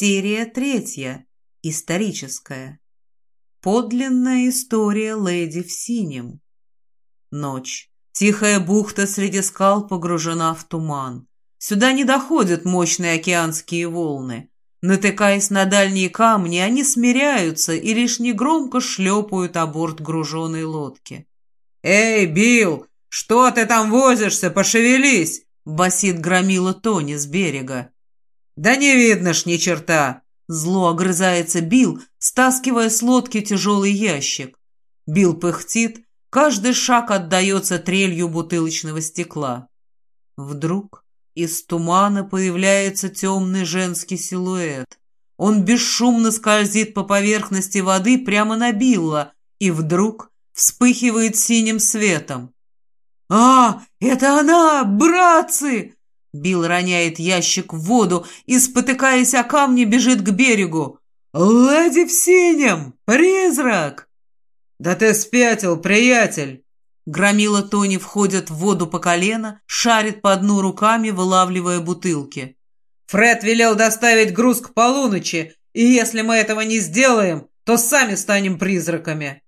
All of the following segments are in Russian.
Серия третья. Историческая. Подлинная история леди в синем. Ночь. Тихая бухта среди скал погружена в туман. Сюда не доходят мощные океанские волны. Натыкаясь на дальние камни, они смиряются и лишь негромко шлепают о борт груженой лодки. «Эй, Билл, что ты там возишься? Пошевелись!» — басит громила Тони с берега. «Да не видно ж ни черта!» Зло огрызается Билл, стаскивая с лодки тяжелый ящик. Билл пыхтит, каждый шаг отдается трелью бутылочного стекла. Вдруг из тумана появляется темный женский силуэт. Он бесшумно скользит по поверхности воды прямо на Билла и вдруг вспыхивает синим светом. «А, это она, братцы!» Билл роняет ящик в воду и, спотыкаясь о камни, бежит к берегу. «Леди в синем! Призрак!» «Да ты спятил, приятель!» Громила Тони входит в воду по колено, шарит по дну руками, вылавливая бутылки. «Фред велел доставить груз к полуночи, и если мы этого не сделаем, то сами станем призраками!»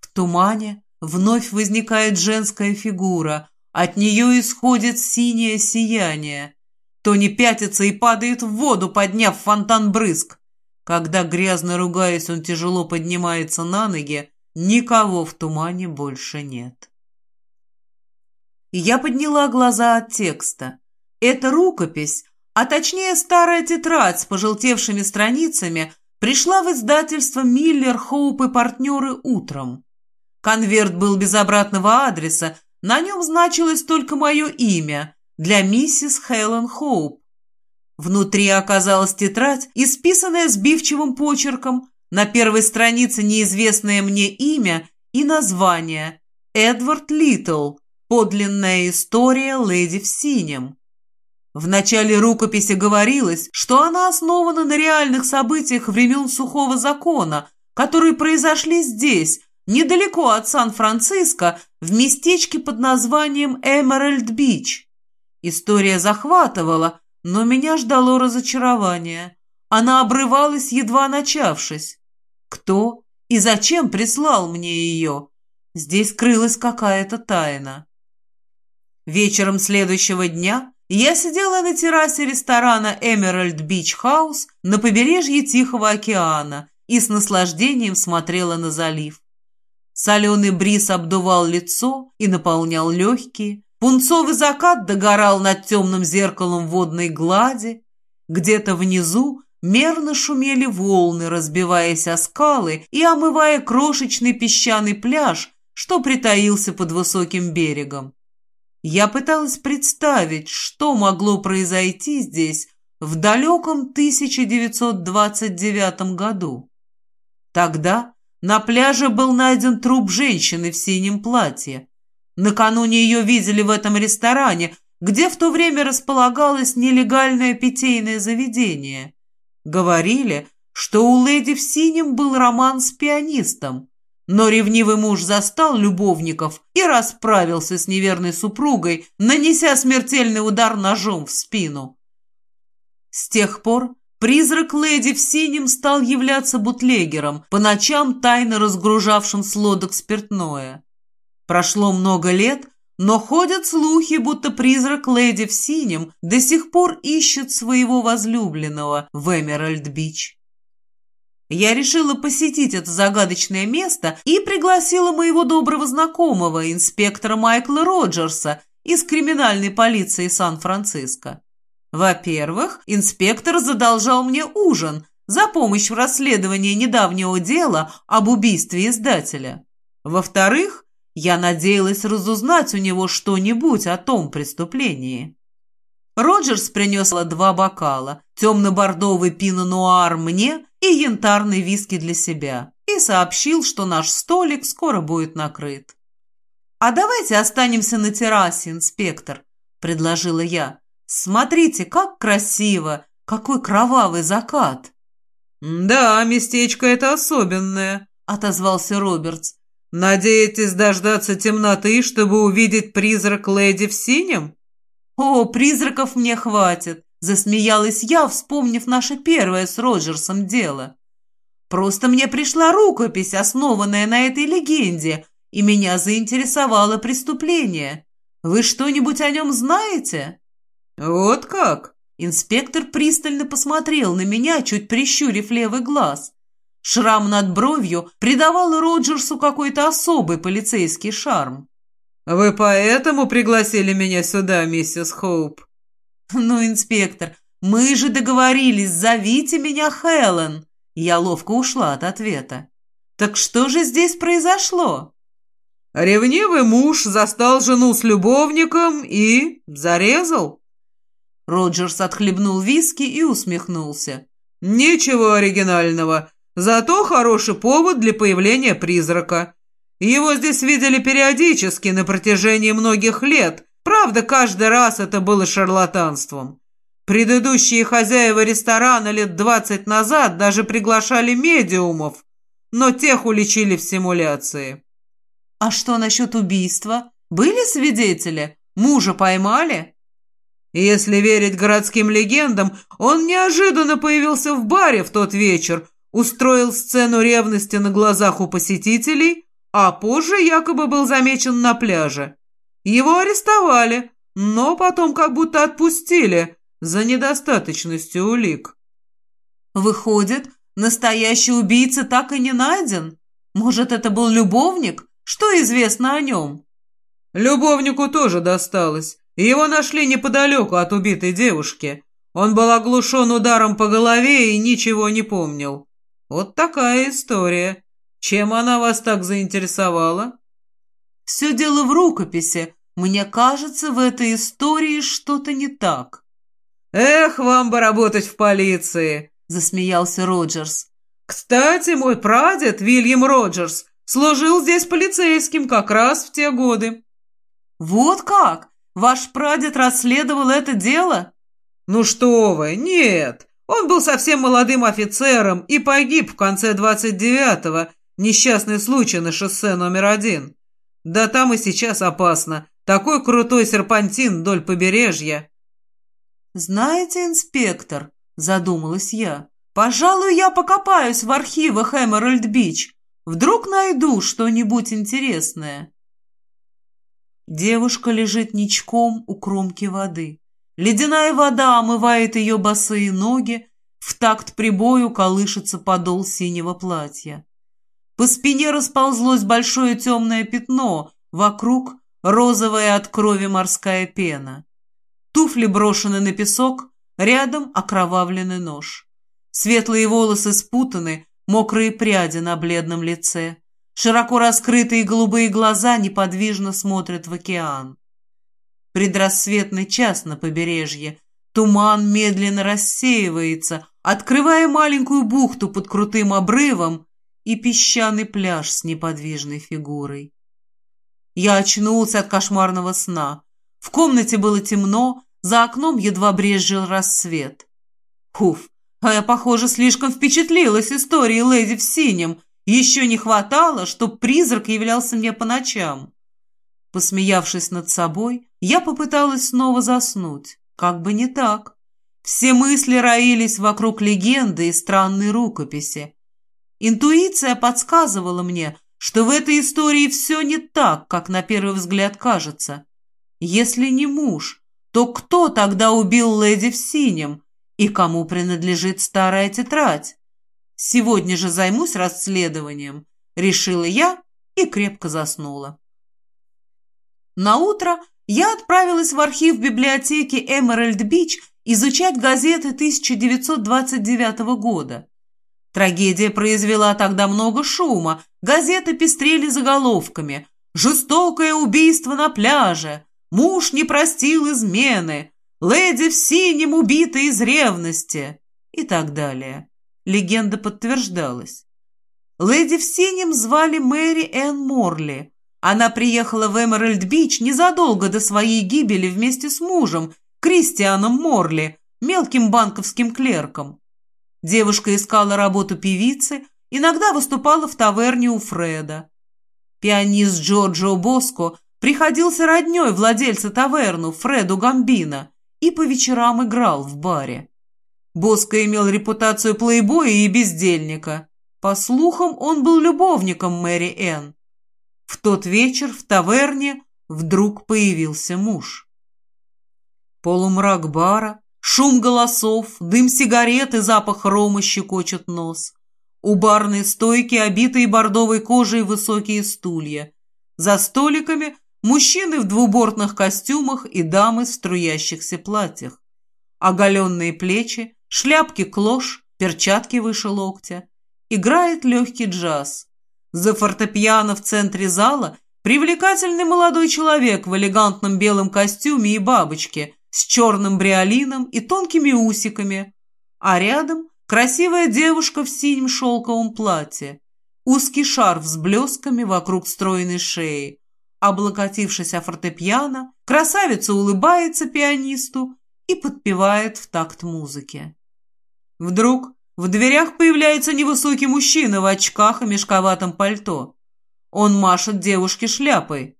В тумане вновь возникает женская фигура, от нее исходит синее сияние. Тони пятится и падает в воду, подняв фонтан брызг. Когда, грязно ругаясь, он тяжело поднимается на ноги, никого в тумане больше нет. Я подняла глаза от текста. Эта рукопись, а точнее старая тетрадь с пожелтевшими страницами, пришла в издательство «Миллер, Хоуп и партнеры» утром. Конверт был без обратного адреса, на нем значилось только мое имя для миссис Хелен Хоуп. Внутри оказалась тетрадь, исписанная сбивчивым почерком, на первой странице неизвестное мне имя и название «Эдвард Литл. Подлинная история леди в синем». В начале рукописи говорилось, что она основана на реальных событиях времен Сухого Закона, которые произошли здесь, недалеко от Сан-Франциско, в местечке под названием Эмеральд-Бич. История захватывала, но меня ждало разочарование. Она обрывалась, едва начавшись. Кто и зачем прислал мне ее? Здесь крылась какая-то тайна. Вечером следующего дня я сидела на террасе ресторана Эмеральд Бич Хаус на побережье Тихого океана и с наслаждением смотрела на залив. Соленый бриз обдувал лицо и наполнял легкие. Пунцовый закат догорал над темным зеркалом водной глади. Где-то внизу мерно шумели волны, разбиваясь о скалы и омывая крошечный песчаный пляж, что притаился под высоким берегом. Я пыталась представить, что могло произойти здесь в далеком 1929 году. Тогда на пляже был найден труп женщины в синем платье. Накануне ее видели в этом ресторане, где в то время располагалось нелегальное питейное заведение. Говорили, что у леди в синем был роман с пианистом, но ревнивый муж застал любовников и расправился с неверной супругой, нанеся смертельный удар ножом в спину. С тех пор Призрак леди в синем стал являться бутлегером, по ночам тайно разгружавшим с лодок спиртное. Прошло много лет, но ходят слухи, будто призрак леди в синем до сих пор ищет своего возлюбленного в Эмеральд-Бич. Я решила посетить это загадочное место и пригласила моего доброго знакомого, инспектора Майкла Роджерса из криминальной полиции Сан-Франциско. Во-первых, инспектор задолжал мне ужин за помощь в расследовании недавнего дела об убийстве издателя. Во-вторых, я надеялась разузнать у него что-нибудь о том преступлении. Роджерс принес два бокала, темно-бордовый пино-нуар мне и янтарный виски для себя, и сообщил, что наш столик скоро будет накрыт. «А давайте останемся на террасе, инспектор», — предложила я. Смотрите, как красиво! Какой кровавый закат!» «Да, местечко это особенное», — отозвался Робертс. «Надеетесь дождаться темноты, чтобы увидеть призрак леди в синем?» «О, призраков мне хватит. Засмеялась я, вспомнив наше первое с Роджерсом дело. Просто мне пришла рукопись, основанная на этой легенде, и меня заинтересовало преступление. Вы что-нибудь о нем знаете?» «Вот как?» Инспектор пристально посмотрел на меня, чуть прищурив левый глаз. Шрам над бровью придавал Роджерсу какой-то особый полицейский шарм. «Вы поэтому пригласили меня сюда, миссис Хоуп?» «Ну, инспектор, мы же договорились, зовите меня Хелен!» Я ловко ушла от ответа. «Так что же здесь произошло?» Ревнивый муж застал жену с любовником и... зарезал. Роджерс отхлебнул виски и усмехнулся. «Ничего оригинального, зато хороший повод для появления призрака. Его здесь видели периодически на протяжении многих лет, правда, каждый раз это было шарлатанством. Предыдущие хозяева ресторана лет двадцать назад даже приглашали медиумов, но тех уличили в симуляции». «А что насчет убийства? Были свидетели? Мужа поймали?» Если верить городским легендам, он неожиданно появился в баре в тот вечер, устроил сцену ревности на глазах у посетителей, а позже якобы был замечен на пляже. Его арестовали, но потом как будто отпустили за недостаточностью улик. Выходит, настоящий убийца так и не найден? Может, это был любовник? Что известно о нем? Любовнику тоже досталось. Его нашли неподалеку от убитой девушки. Он был оглушен ударом по голове и ничего не помнил. Вот такая история. Чем она вас так заинтересовала? Все дело в рукописи. Мне кажется, в этой истории что-то не так. Эх, вам бы работать в полиции, засмеялся Роджерс. Кстати, мой прадед, Вильям Роджерс, служил здесь полицейским как раз в те годы. Вот как? Ваш прадед расследовал это дело?» «Ну что вы, нет. Он был совсем молодым офицером и погиб в конце 29-го. Несчастный случай на шоссе номер один. Да там и сейчас опасно. Такой крутой серпантин вдоль побережья». «Знаете, инспектор», — задумалась я, — «пожалуй, я покопаюсь в архивах Эмеральд-Бич. Вдруг найду что-нибудь интересное». Девушка лежит ничком у кромки воды. Ледяная вода омывает ее босые ноги, в такт прибою колышется подол синего платья. По спине расползлось большое темное пятно, вокруг розовая от крови морская пена. Туфли брошены на песок, рядом окровавленный нож. Светлые волосы спутаны, мокрые пряди на бледном лице. Широко раскрытые голубые глаза неподвижно смотрят в океан. Предрассветный час на побережье. Туман медленно рассеивается, открывая маленькую бухту под крутым обрывом и песчаный пляж с неподвижной фигурой. Я очнулся от кошмарного сна. В комнате было темно, за окном едва брезжил рассвет. Хуф, а я, похоже, слишком впечатлилась историей леди в синем, еще не хватало, чтоб призрак являлся мне по ночам. Посмеявшись над собой, я попыталась снова заснуть. Как бы не так. Все мысли роились вокруг легенды и странной рукописи. Интуиция подсказывала мне, что в этой истории все не так, как на первый взгляд кажется. Если не муж, то кто тогда убил леди в синем и кому принадлежит старая тетрадь? Сегодня же займусь расследованием, решила я и крепко заснула. На утро я отправилась в архив библиотеки Эмеральд Бич изучать газеты 1929 года. Трагедия произвела тогда много шума, газеты пестрели заголовками «Жестокое убийство на пляже», «Муж не простил измены», «Леди в синем убита из ревности» и так далее легенда подтверждалась. Леди в синем звали Мэри Энн Морли. Она приехала в Эмеральд-Бич незадолго до своей гибели вместе с мужем, Кристианом Морли, мелким банковским клерком. Девушка искала работу певицы, иногда выступала в таверне у Фреда. Пианист Джорджо Боско приходился роднёй владельца таверну Фреду Гамбино и по вечерам играл в баре. Боско имел репутацию плейбоя и бездельника. По слухам, он был любовником Мэри Энн. В тот вечер в таверне вдруг появился муж. Полумрак бара, шум голосов, дым сигарет и запах рома щекочет нос. У барной стойки, обитые бордовой кожей высокие стулья. За столиками мужчины в двубортных костюмах и дамы в струящихся платьях. Оголенные плечи, шляпки клош, перчатки выше локтя. Играет легкий джаз. За фортепиано в центре зала привлекательный молодой человек в элегантном белом костюме и бабочке с черным бриолином и тонкими усиками, а рядом красивая девушка в синем шелковом платье, узкий шарф с блесками вокруг стройной шеи. Облокотившись о фортепиано, красавица улыбается пианисту и подпевает в такт музыки. Вдруг в дверях появляется невысокий мужчина в очках и мешковатом пальто. Он машет девушке шляпой.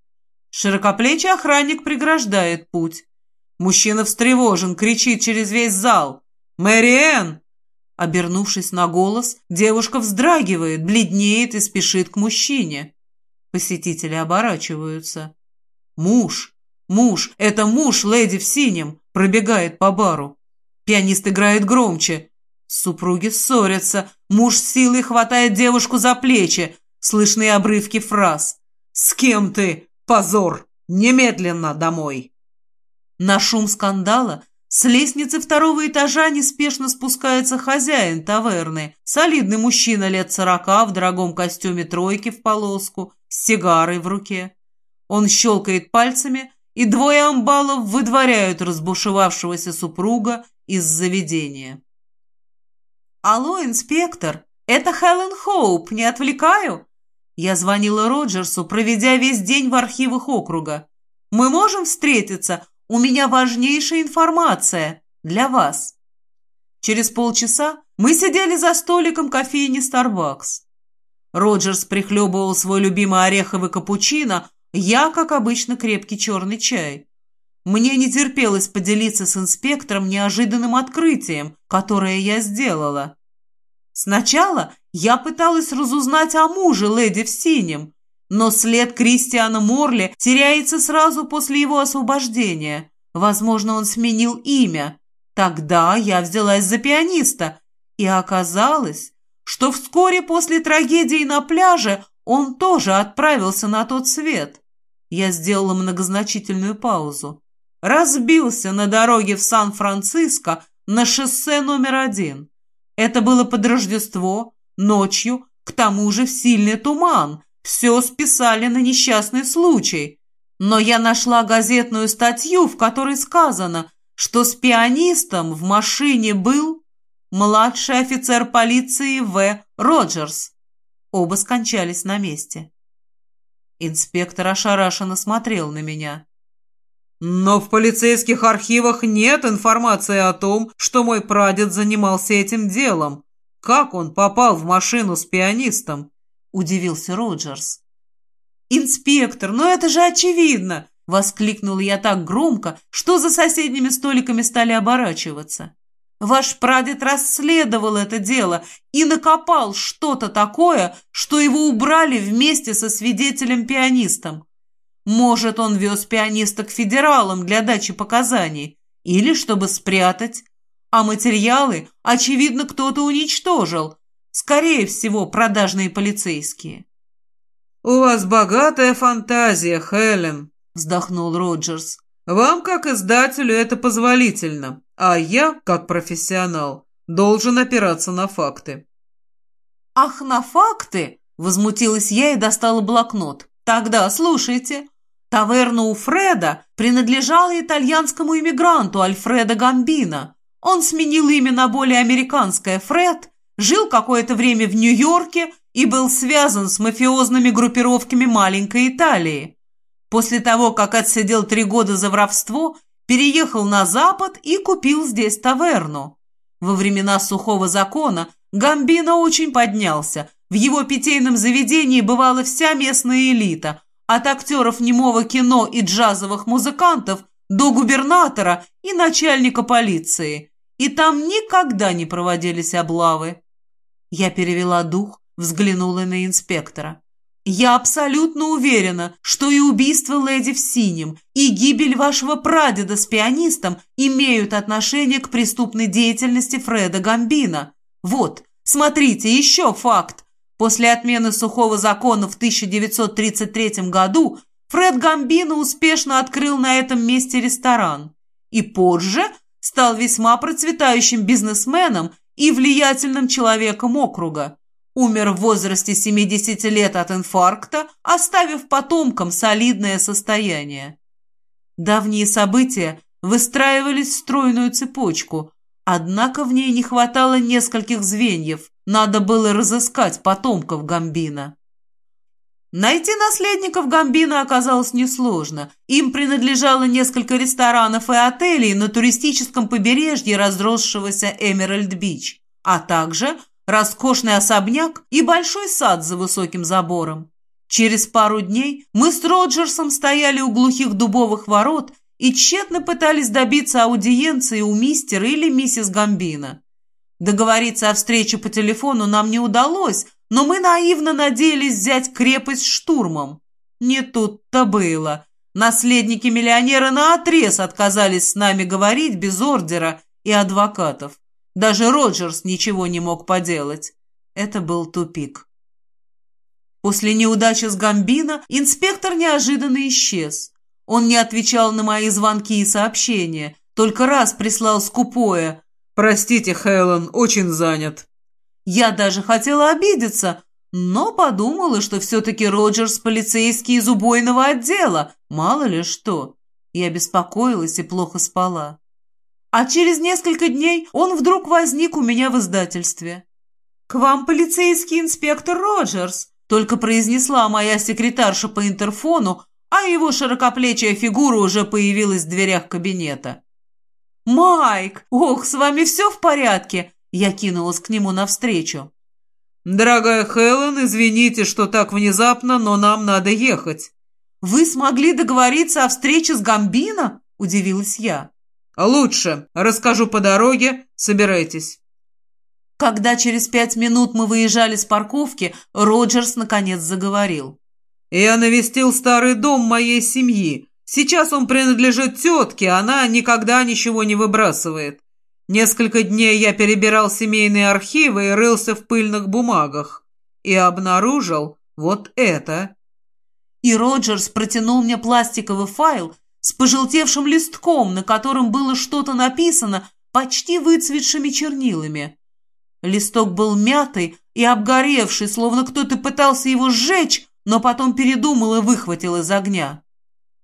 Широкоплечий охранник преграждает путь. Мужчина встревожен, кричит через весь зал. «Мэриэн!» Обернувшись на голос, девушка вздрагивает, бледнеет и спешит к мужчине. Посетители оборачиваются. «Муж! Муж! Это муж леди в синем!» Пробегает по бару. Пианист играет громче. Супруги ссорятся. Муж силой хватает девушку за плечи. Слышны обрывки фраз. «С кем ты? Позор! Немедленно домой!» На шум скандала с лестницы второго этажа неспешно спускается хозяин таверны, солидный мужчина лет сорока в дорогом костюме тройки в полоску, с сигарой в руке. Он щелкает пальцами, и двое амбалов выдворяют разбушевавшегося супруга из заведения. «Алло, инспектор, это Хелен Хоуп, не отвлекаю?» Я звонила Роджерсу, проведя весь день в архивах округа. «Мы можем встретиться? У меня важнейшая информация для вас». Через полчаса мы сидели за столиком кофейни Starbucks. Роджерс прихлебывал свой любимый ореховый капучино, я, как обычно, крепкий черный чай. Мне не терпелось поделиться с инспектором неожиданным открытием, которое я сделала. Сначала я пыталась разузнать о муже леди в синем, но след Кристиана Морли теряется сразу после его освобождения. Возможно, он сменил имя. Тогда я взялась за пианиста, и оказалось, что вскоре после трагедии на пляже он тоже отправился на тот свет. Я сделала многозначительную паузу разбился на дороге в Сан-Франциско на шоссе номер один. Это было под Рождество, ночью, к тому же в сильный туман. Все списали на несчастный случай. Но я нашла газетную статью, в которой сказано, что с пианистом в машине был младший офицер полиции В. Роджерс. Оба скончались на месте. Инспектор ошарашенно смотрел на меня. Но в полицейских архивах нет информации о том, что мой прадед занимался этим делом. Как он попал в машину с пианистом? Удивился Роджерс. «Инспектор, ну это же очевидно!» Воскликнула я так громко, что за соседними столиками стали оборачиваться. Ваш прадед расследовал это дело и накопал что-то такое, что его убрали вместе со свидетелем-пианистом. Может, он вез пианиста к федералам для дачи показаний или чтобы спрятать, а материалы, очевидно, кто-то уничтожил, скорее всего, продажные полицейские. «У вас богатая фантазия, Хелен», — вздохнул Роджерс. «Вам, как издателю, это позволительно, а я, как профессионал, должен опираться на факты». «Ах, на факты?» — возмутилась я и достала блокнот. «Тогда слушайте. Таверна у Фреда принадлежала итальянскому иммигранту Альфредо Гамбино. Он сменил имя на более американское Фред, жил какое-то время в Нью-Йорке и был связан с мафиозными группировками маленькой Италии. После того, как отсидел три года за воровство, переехал на Запад и купил здесь таверну. Во времена сухого закона Гамбино очень поднялся. В его питейном заведении бывала вся местная элита – от актеров немого кино и джазовых музыкантов до губернатора и начальника полиции, и там никогда не проводились облавы. Я перевела дух, взглянула на инспектора. Я абсолютно уверена, что и убийство леди в синем, и гибель вашего прадеда с пианистом имеют отношение к преступной деятельности Фреда Гамбина. Вот, смотрите, еще факт. После отмены сухого закона в 1933 году Фред Гамбино успешно открыл на этом месте ресторан. И позже стал весьма процветающим бизнесменом и влиятельным человеком округа. Умер в возрасте 70 лет от инфаркта, оставив потомкам солидное состояние. Давние события выстраивались в стройную цепочку, однако в ней не хватало нескольких звеньев, надо было разыскать потомков Гамбина. Найти наследников Гамбина оказалось несложно. Им принадлежало несколько ресторанов и отелей на туристическом побережье разросшегося Эмеральд-Бич, а также роскошный особняк и большой сад за высоким забором. Через пару дней мы с Роджерсом стояли у глухих дубовых ворот и тщетно пытались добиться аудиенции у мистера или миссис Гамбина. Договориться о встрече по телефону нам не удалось, но мы наивно надеялись взять крепость штурмом. Не тут-то было. Наследники миллионера наотрез отказались с нами говорить без ордера и адвокатов. Даже Роджерс ничего не мог поделать. Это был тупик. После неудачи с Гамбино инспектор неожиданно исчез. Он не отвечал на мои звонки и сообщения, только раз прислал скупое «Простите, Хелен, очень занят». Я даже хотела обидеться, но подумала, что все-таки Роджерс полицейский из убойного отдела, мало ли что. Я беспокоилась и плохо спала. А через несколько дней он вдруг возник у меня в издательстве. «К вам полицейский инспектор Роджерс», только произнесла моя секретарша по интерфону, а его широкоплечья фигура уже появилась в дверях кабинета. «Майк! Ох, с вами все в порядке?» Я кинулась к нему навстречу. «Дорогая Хелен, извините, что так внезапно, но нам надо ехать». «Вы смогли договориться о встрече с Гамбино?» – удивилась я. «Лучше. Расскажу по дороге. Собирайтесь». Когда через пять минут мы выезжали с парковки, Роджерс наконец заговорил. «Я навестил старый дом моей семьи. Сейчас он принадлежит тетке, она никогда ничего не выбрасывает. Несколько дней я перебирал семейные архивы и рылся в пыльных бумагах. И обнаружил вот это». И Роджерс протянул мне пластиковый файл с пожелтевшим листком, на котором было что-то написано почти выцветшими чернилами. Листок был мятый и обгоревший, словно кто-то пытался его сжечь, но потом передумал и выхватил из огня.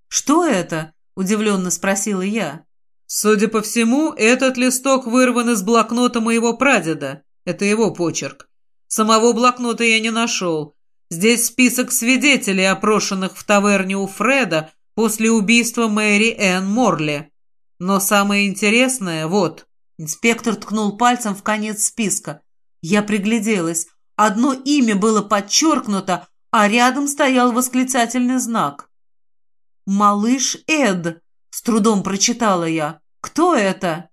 «Что это?» – удивленно спросила я. «Судя по всему, этот листок вырван из блокнота моего прадеда. Это его почерк. Самого блокнота я не нашел. Здесь список свидетелей, опрошенных в таверне у Фреда после убийства Мэри Энн Морли. Но самое интересное вот». Инспектор ткнул пальцем в конец списка. Я пригляделась. Одно имя было подчеркнуто, а рядом стоял восклицательный знак. «Малыш Эд», — с трудом прочитала я. «Кто это?»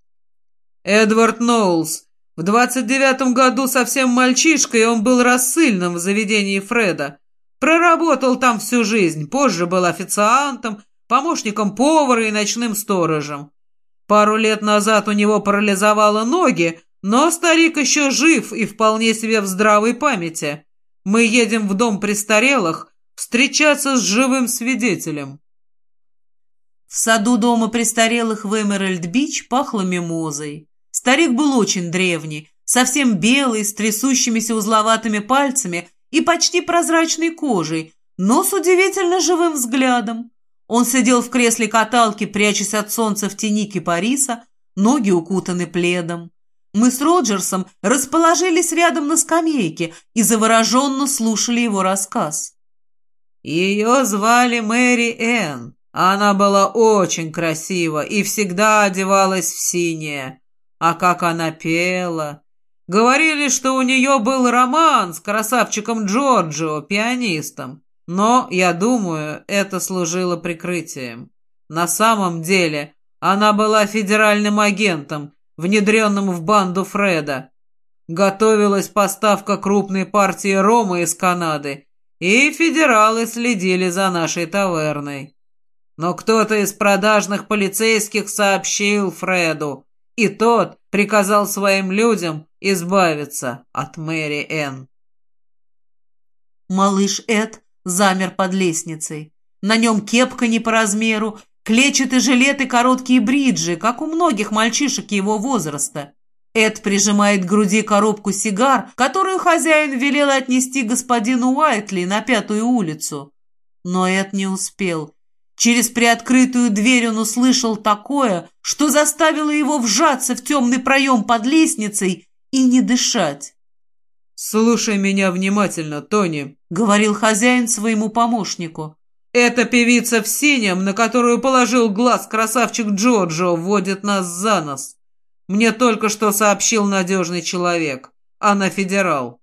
«Эдвард Ноулс. В двадцать девятом году совсем мальчишкой он был рассыльным в заведении Фреда. Проработал там всю жизнь, позже был официантом, помощником повара и ночным сторожем. Пару лет назад у него парализовало ноги, но старик еще жив и вполне себе в здравой памяти. Мы едем в дом престарелых встречаться с живым свидетелем. В саду дома престарелых в Эмеральд-Бич пахло мимозой. Старик был очень древний, совсем белый, с трясущимися узловатыми пальцами и почти прозрачной кожей, но с удивительно живым взглядом. Он сидел в кресле каталки, прячась от солнца в тени кипариса, ноги укутаны пледом. Мы с Роджерсом расположились рядом на скамейке и завороженно слушали его рассказ. Ее звали Мэри Энн. Она была очень красива и всегда одевалась в синее. А как она пела! Говорили, что у нее был роман с красавчиком Джорджио, пианистом. Но, я думаю, это служило прикрытием. На самом деле она была федеральным агентом, внедренным в банду Фреда. Готовилась поставка крупной партии рома из Канады, и федералы следили за нашей таверной. Но кто-то из продажных полицейских сообщил Фреду, и тот приказал своим людям избавиться от Мэри Энн. Малыш Эд замер под лестницей. На нем кепка не по размеру, клетчатый жилет и короткие бриджи, как у многих мальчишек его возраста. Эд прижимает к груди коробку сигар, которую хозяин велел отнести господину Уайтли на Пятую улицу. Но Эд не успел. Через приоткрытую дверь он услышал такое, что заставило его вжаться в темный проем под лестницей и не дышать. «Слушай меня внимательно, Тони», — говорил хозяин своему помощнику. «Эта певица в синем, на которую положил глаз красавчик Джорджо, вводит нас за нос. Мне только что сообщил надежный человек. Она федерал».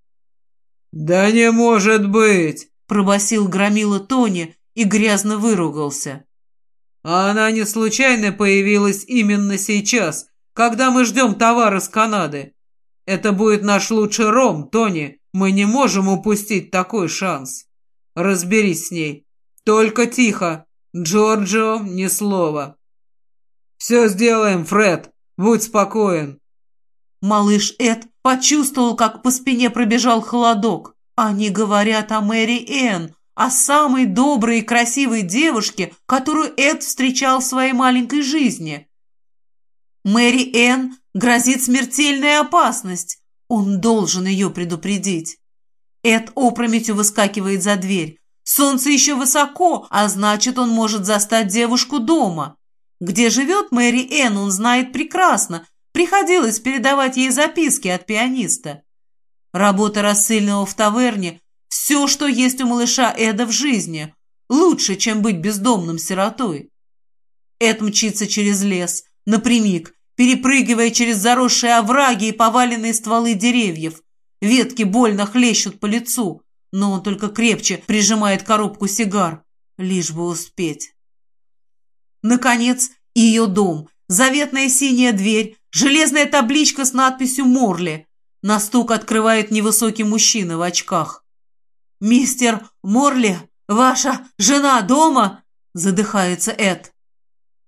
«Да не может быть!» — пробасил громила Тони и грязно выругался. «А она не случайно появилась именно сейчас, когда мы ждем товар из Канады. Это будет наш лучший ром, Тони. Мы не можем упустить такой шанс. Разберись с ней. Только тихо. Джорджо, ни слова. Все сделаем, Фред. Будь спокоен. Малыш Эд почувствовал, как по спине пробежал холодок. Они говорят о Мэри Энн, о самой доброй и красивой девушке, которую Эд встречал в своей маленькой жизни. Мэри Энн грозит смертельная опасность. Он должен ее предупредить. Эд опрометью выскакивает за дверь. Солнце еще высоко, а значит, он может застать девушку дома. Где живет Мэри Энн, он знает прекрасно. Приходилось передавать ей записки от пианиста. Работа рассыльного в таверне – все, что есть у малыша Эда в жизни. Лучше, чем быть бездомным сиротой. Эд мчится через лес, напрямик, перепрыгивая через заросшие овраги и поваленные стволы деревьев. Ветки больно хлещут по лицу, но он только крепче прижимает коробку сигар, лишь бы успеть. Наконец, ее дом, заветная синяя дверь, железная табличка с надписью «Морли». На стук открывает невысокий мужчина в очках. «Мистер Морли, ваша жена дома?» – задыхается Эд.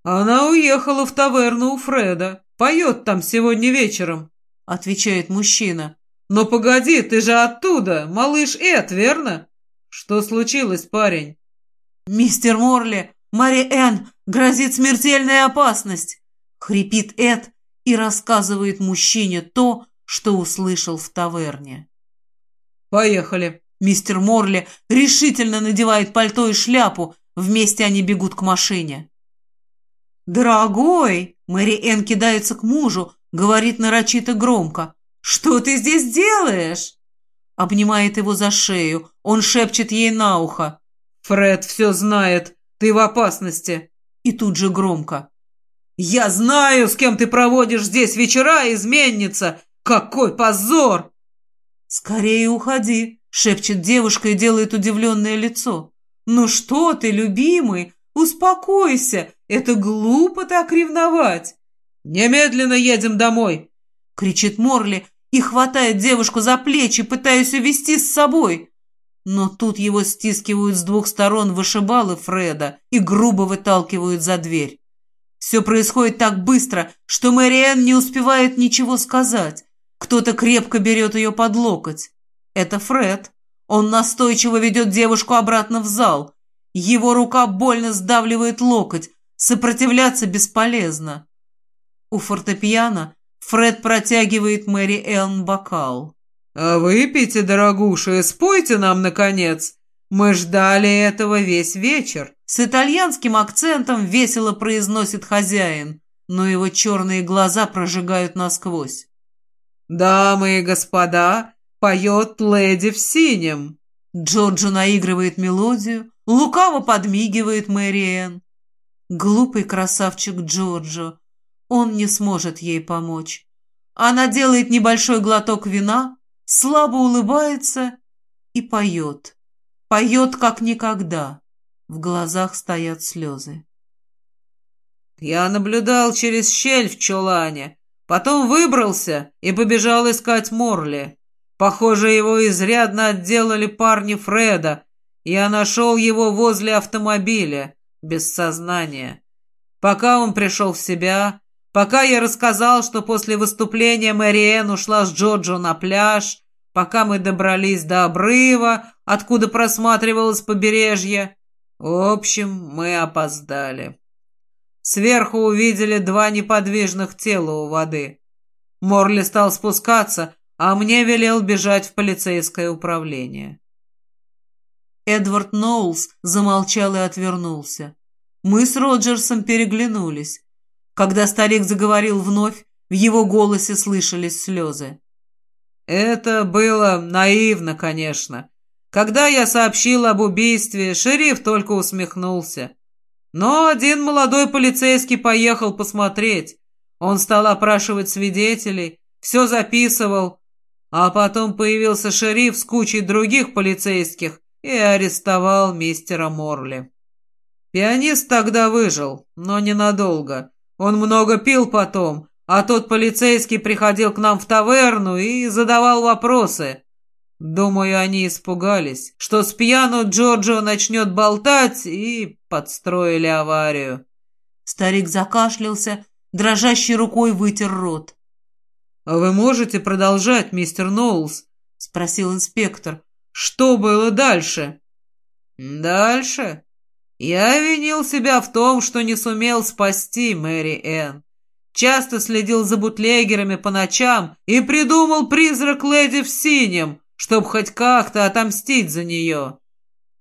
«Она уехала в таверну у Фреда. Поет там сегодня вечером», — отвечает мужчина. «Но погоди, ты же оттуда, малыш Эд, верно? Что случилось, парень?» «Мистер Морли, Мари Энн, грозит смертельная опасность!» — хрипит Эд и рассказывает мужчине то, что услышал в таверне. «Поехали!» Мистер Морли решительно надевает пальто и шляпу, вместе они бегут к машине. «Дорогой!» — Мэри Энн кидается к мужу, говорит нарочито громко. «Что ты здесь делаешь?» Обнимает его за шею, он шепчет ей на ухо. «Фред все знает, ты в опасности!» И тут же громко. «Я знаю, с кем ты проводишь здесь вечера, изменница! Какой позор!» «Скорее уходи!» — шепчет девушка и делает удивленное лицо. «Ну что ты, любимый, успокойся, это глупо так ревновать. Немедленно едем домой, кричит Морли и хватает девушку за плечи, пытаясь увести с собой. Но тут его стискивают с двух сторон вышибалы Фреда и грубо выталкивают за дверь. Все происходит так быстро, что Мэриэн не успевает ничего сказать. Кто-то крепко берет ее под локоть. Это Фред. Он настойчиво ведет девушку обратно в зал. Его рука больно сдавливает локоть, Сопротивляться бесполезно. У фортепиано Фред протягивает Мэри Элн бокал. «А выпейте, дорогуша, и спойте нам, наконец. Мы ждали этого весь вечер». С итальянским акцентом весело произносит хозяин, но его черные глаза прожигают насквозь. «Дамы и господа, поет леди в синем». Джорджо наигрывает мелодию, лукаво подмигивает Мэриэн. Глупый красавчик Джорджо. Он не сможет ей помочь. Она делает небольшой глоток вина, слабо улыбается и поет. Поет, как никогда. В глазах стоят слезы. Я наблюдал через щель в чулане, потом выбрался и побежал искать Морли. Похоже, его изрядно отделали парни Фреда. Я нашел его возле автомобиля, без сознания. Пока он пришел в себя, пока я рассказал, что после выступления Мэриэн ушла с Джоджо на пляж, пока мы добрались до обрыва, откуда просматривалось побережье. В общем, мы опоздали. Сверху увидели два неподвижных тела у воды. Морли стал спускаться, а мне велел бежать в полицейское управление. Эдвард Ноулс замолчал и отвернулся. Мы с Роджерсом переглянулись. Когда старик заговорил вновь, в его голосе слышались слезы. «Это было наивно, конечно. Когда я сообщил об убийстве, шериф только усмехнулся. Но один молодой полицейский поехал посмотреть. Он стал опрашивать свидетелей, все записывал, а потом появился шериф с кучей других полицейских и арестовал мистера Морли. Пианист тогда выжил, но ненадолго. Он много пил потом, а тот полицейский приходил к нам в таверну и задавал вопросы. Думаю, они испугались, что с пьяну Джорджо начнет болтать и подстроили аварию. Старик закашлялся, дрожащей рукой вытер рот. «А вы можете продолжать, мистер Ноулс?» — спросил инспектор. «Что было дальше?» «Дальше?» Я винил себя в том, что не сумел спасти Мэри Энн. Часто следил за бутлегерами по ночам и придумал призрак леди в синем, чтобы хоть как-то отомстить за нее.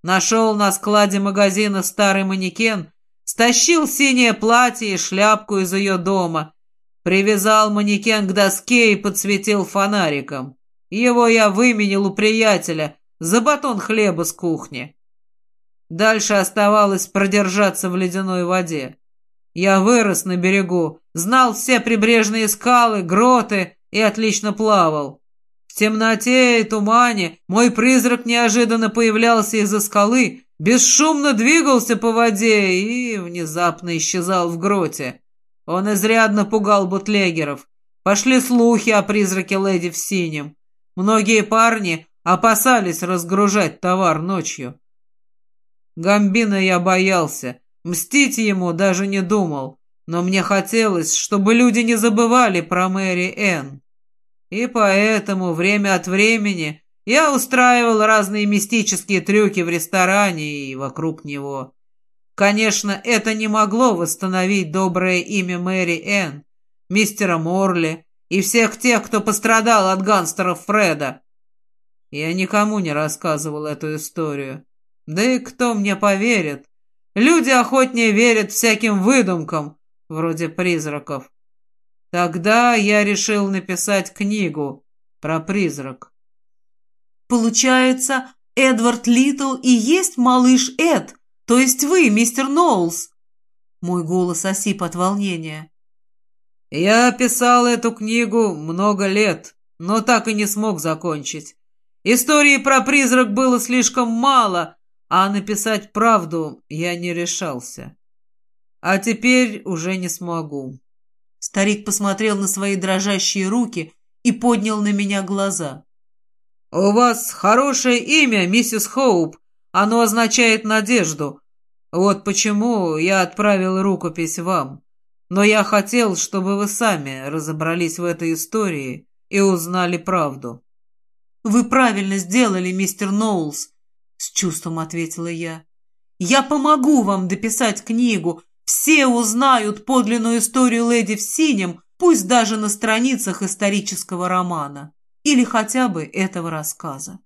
Нашел на складе магазина старый манекен, стащил синее платье и шляпку из ее дома, привязал манекен к доске и подсветил фонариком. Его я выменил у приятеля за батон хлеба с кухни. Дальше оставалось продержаться в ледяной воде. Я вырос на берегу, знал все прибрежные скалы, гроты и отлично плавал. В темноте и тумане мой призрак неожиданно появлялся из-за скалы, бесшумно двигался по воде и внезапно исчезал в гроте. Он изрядно пугал бутлегеров. Пошли слухи о призраке леди в синем. Многие парни опасались разгружать товар ночью. Гамбина я боялся, мстить ему даже не думал, но мне хотелось, чтобы люди не забывали про Мэри Энн. И поэтому время от времени я устраивал разные мистические трюки в ресторане и вокруг него. Конечно, это не могло восстановить доброе имя Мэри Энн, мистера Морли и всех тех, кто пострадал от гангстеров Фреда. Я никому не рассказывал эту историю. Да и кто мне поверит? Люди охотнее верят всяким выдумкам, вроде призраков. Тогда я решил написать книгу про призрак. Получается, Эдвард Литл и есть малыш Эд, то есть вы, мистер Ноулс. Мой голос осип от волнения. Я писал эту книгу много лет, но так и не смог закончить. Истории про призрак было слишком мало, а написать правду я не решался. А теперь уже не смогу. Старик посмотрел на свои дрожащие руки и поднял на меня глаза. «У вас хорошее имя, миссис Хоуп. Оно означает надежду. Вот почему я отправил рукопись вам. Но я хотел, чтобы вы сами разобрались в этой истории и узнали правду». «Вы правильно сделали, мистер Ноулс», — с чувством ответила я. «Я помогу вам дописать книгу. Все узнают подлинную историю леди в синем, пусть даже на страницах исторического романа или хотя бы этого рассказа».